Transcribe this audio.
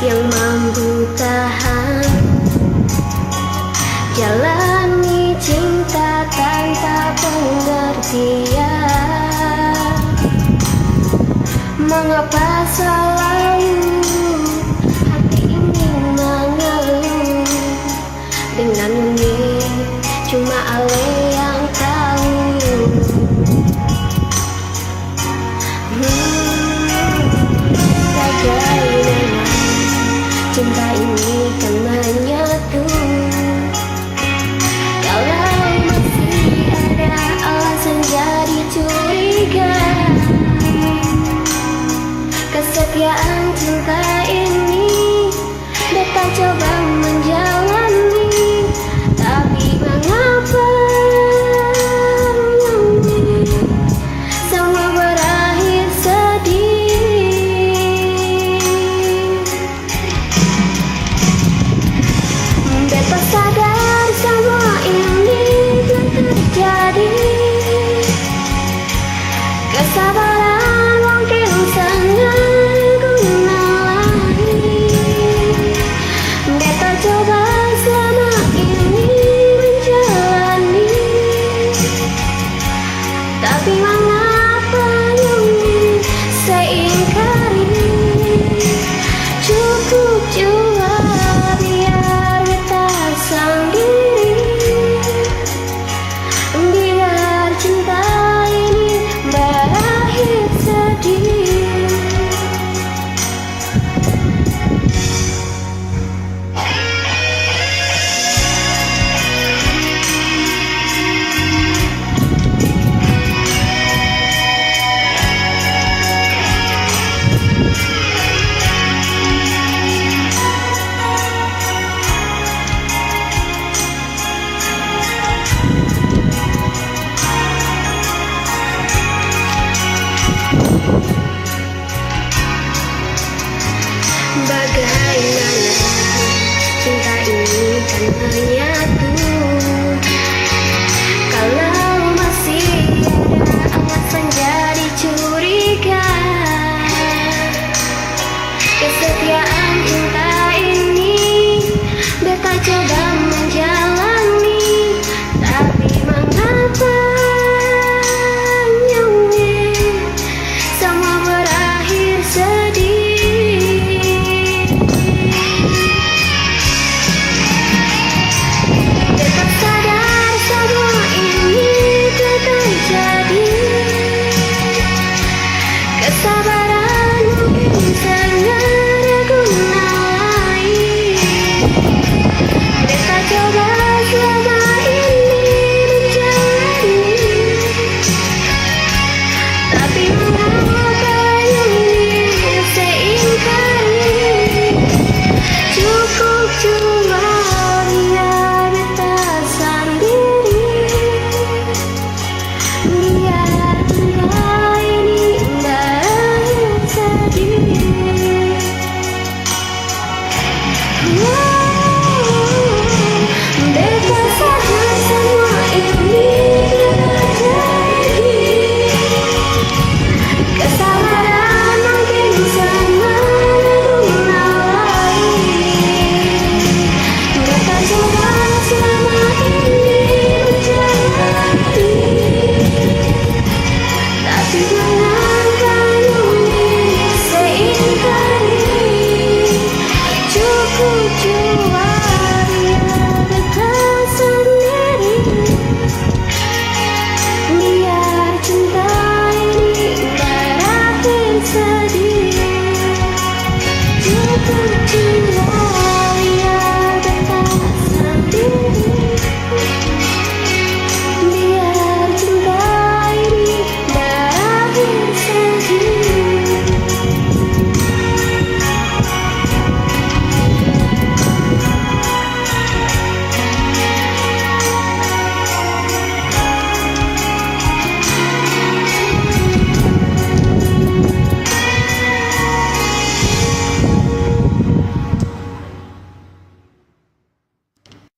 yang mampu tahan. Jalani cinta tanpa pengertian. Mengapa selalu hati ini mengeluh? Dengan ini cuma alih から Bagaimana cinta ini kan hanya kisses